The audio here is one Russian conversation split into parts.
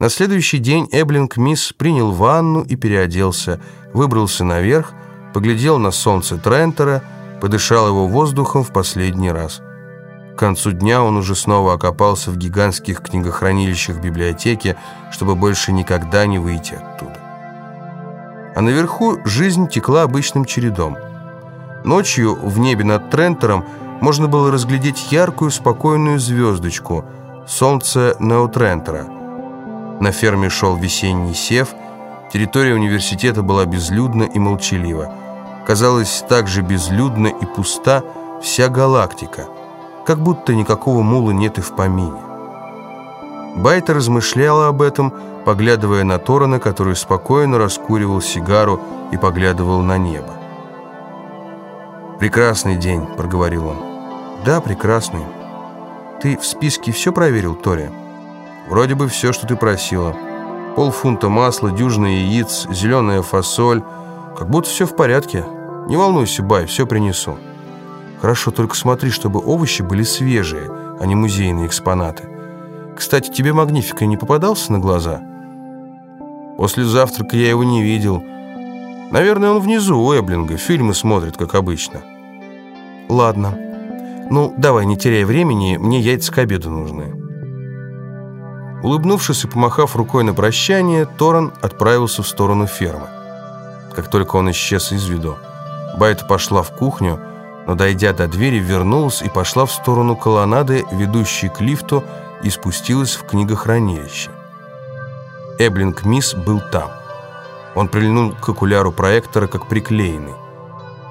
На следующий день Эблинг Мисс принял ванну и переоделся, выбрался наверх, поглядел на солнце Трентера, подышал его воздухом в последний раз. К концу дня он уже снова окопался в гигантских книгохранилищах библиотеки, чтобы больше никогда не выйти оттуда. А наверху жизнь текла обычным чередом. Ночью в небе над Трентером можно было разглядеть яркую, спокойную звездочку – солнце Неотрентера. На ферме шел весенний сев, территория университета была безлюдна и молчалива. Казалось, так же безлюдна и пуста вся галактика, как будто никакого мула нет и в помине. Байта размышляла об этом, поглядывая на Торана, который спокойно раскуривал сигару и поглядывал на небо. «Прекрасный день», — проговорил он. «Да, прекрасный. Ты в списке все проверил, Тори?» Вроде бы все, что ты просила. Полфунта масла, дюжина яиц, зеленая фасоль. Как будто все в порядке. Не волнуйся, Бай, все принесу. Хорошо, только смотри, чтобы овощи были свежие, а не музейные экспонаты. Кстати, тебе Магнифика не попадался на глаза? После завтрака я его не видел. Наверное, он внизу у Эблинга, фильмы смотрит, как обычно. Ладно. Ну, давай, не теряй времени, мне яйца к обеду нужны. Улыбнувшись и помахав рукой на прощание, Торан отправился в сторону фермы. Как только он исчез из виду, Байта пошла в кухню, но, дойдя до двери, вернулась и пошла в сторону колоннады, ведущей к лифту, и спустилась в книгохранилище. Эблинг Мисс был там. Он прильнул к окуляру проектора, как приклеенный.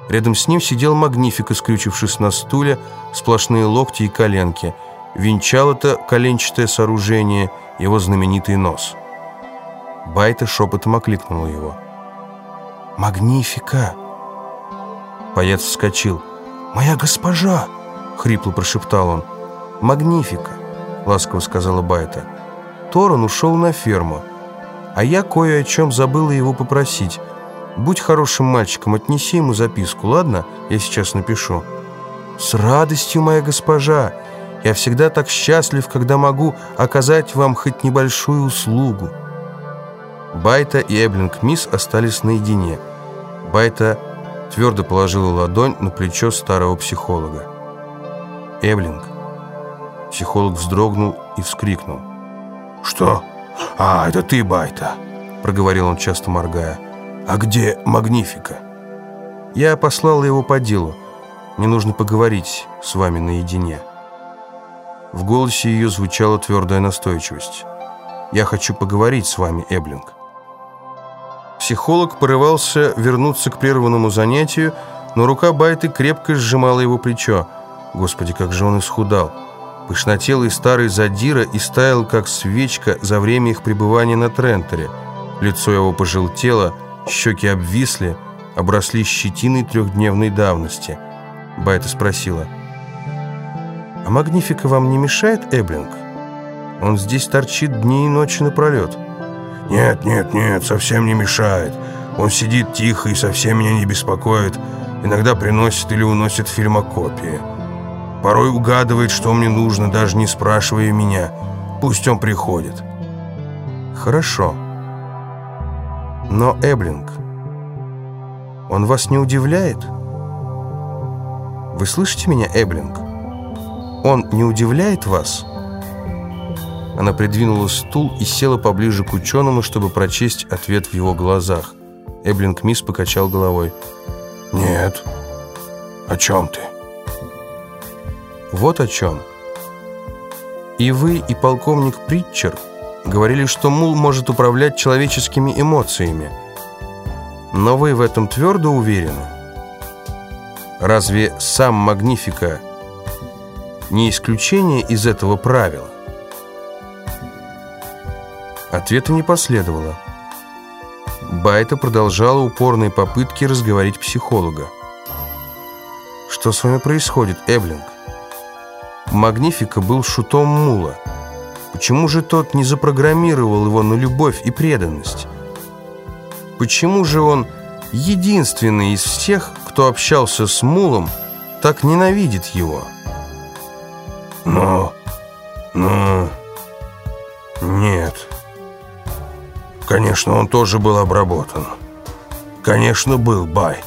Рядом с ним сидел Магнифика, скрючившись на стуле, сплошные локти и коленки. Венчал это коленчатое сооружение – его знаменитый нос. Байта шепотом окликнула его. «Магнифика!» Поэт вскочил. «Моя госпожа!» — хрипло прошептал он. «Магнифика!» — ласково сказала Байта. Торон ушел на ферму, а я кое о чем забыла его попросить. Будь хорошим мальчиком, отнеси ему записку, ладно? Я сейчас напишу. «С радостью, моя госпожа!» Я всегда так счастлив, когда могу оказать вам хоть небольшую услугу». Байта и Эблинг Мисс остались наедине. Байта твердо положила ладонь на плечо старого психолога. «Эблинг». Психолог вздрогнул и вскрикнул. «Что? А, это ты, Байта», — проговорил он, часто моргая. «А где Магнифика?» «Я послал его по делу. Мне нужно поговорить с вами наедине». В голосе ее звучала твердая настойчивость. «Я хочу поговорить с вами, Эблинг». Психолог порывался вернуться к прерванному занятию, но рука Байты крепко сжимала его плечо. Господи, как же он исхудал! Пышнотелый старый задира и стаял, как свечка, за время их пребывания на Трентере. Лицо его пожелтело, щеки обвисли, обросли щетиной трехдневной давности. Байта спросила – «А Магнифика вам не мешает, Эблинг? Он здесь торчит дни и ночи напролет». «Нет, нет, нет, совсем не мешает. Он сидит тихо и совсем меня не беспокоит. Иногда приносит или уносит фильмокопии. Порой угадывает, что мне нужно, даже не спрашивая меня. Пусть он приходит». «Хорошо. Но, Эблинг, он вас не удивляет? Вы слышите меня, Эблинг?» Он не удивляет вас?» Она придвинула стул и села поближе к ученому, чтобы прочесть ответ в его глазах. Эблинг Мисс покачал головой. «Нет. О чем ты?» «Вот о чем. И вы, и полковник Притчер говорили, что мул может управлять человеческими эмоциями. Но вы в этом твердо уверены? Разве сам Магнифика не исключение из этого правила? Ответа не последовало. Байта продолжала упорные попытки разговорить психолога. «Что с вами происходит, Эблинг? Магнифика был шутом Мула. Почему же тот не запрограммировал его на любовь и преданность? Почему же он единственный из всех, кто общался с Мулом, так ненавидит его?» Но... но... Нет. Конечно, он тоже был обработан. Конечно, был Бай.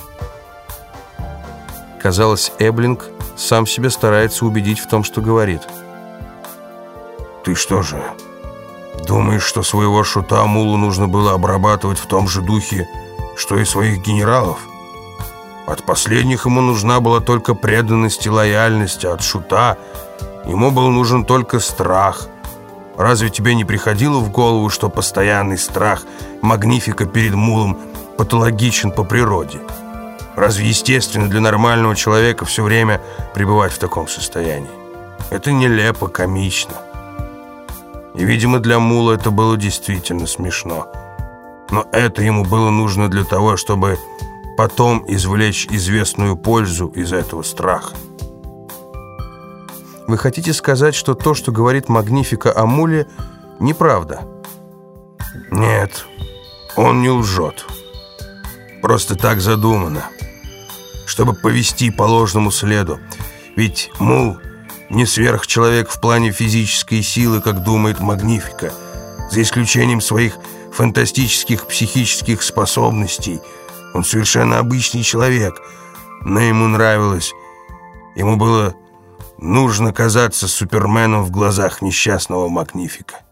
Казалось, Эблинг сам себя старается убедить в том, что говорит. Ты что же, думаешь, что своего шута Мулу нужно было обрабатывать в том же духе, что и своих генералов? От последних ему нужна была только преданность и лояльность, а от шута ему был нужен только страх. Разве тебе не приходило в голову, что постоянный страх Магнифика перед Мулом патологичен по природе? Разве естественно для нормального человека все время пребывать в таком состоянии? Это нелепо, комично. И, видимо, для Мула это было действительно смешно. Но это ему было нужно для того, чтобы потом извлечь известную пользу из этого страха. Вы хотите сказать, что то, что говорит Магнифика о Муле, неправда? Нет, он не лжет. Просто так задумано. Чтобы повести по ложному следу. Ведь Мул не сверхчеловек в плане физической силы, как думает Магнифика. За исключением своих фантастических психических способностей – он совершенно обычный человек, но ему нравилось. Ему было нужно казаться суперменом в глазах несчастного Макнифика.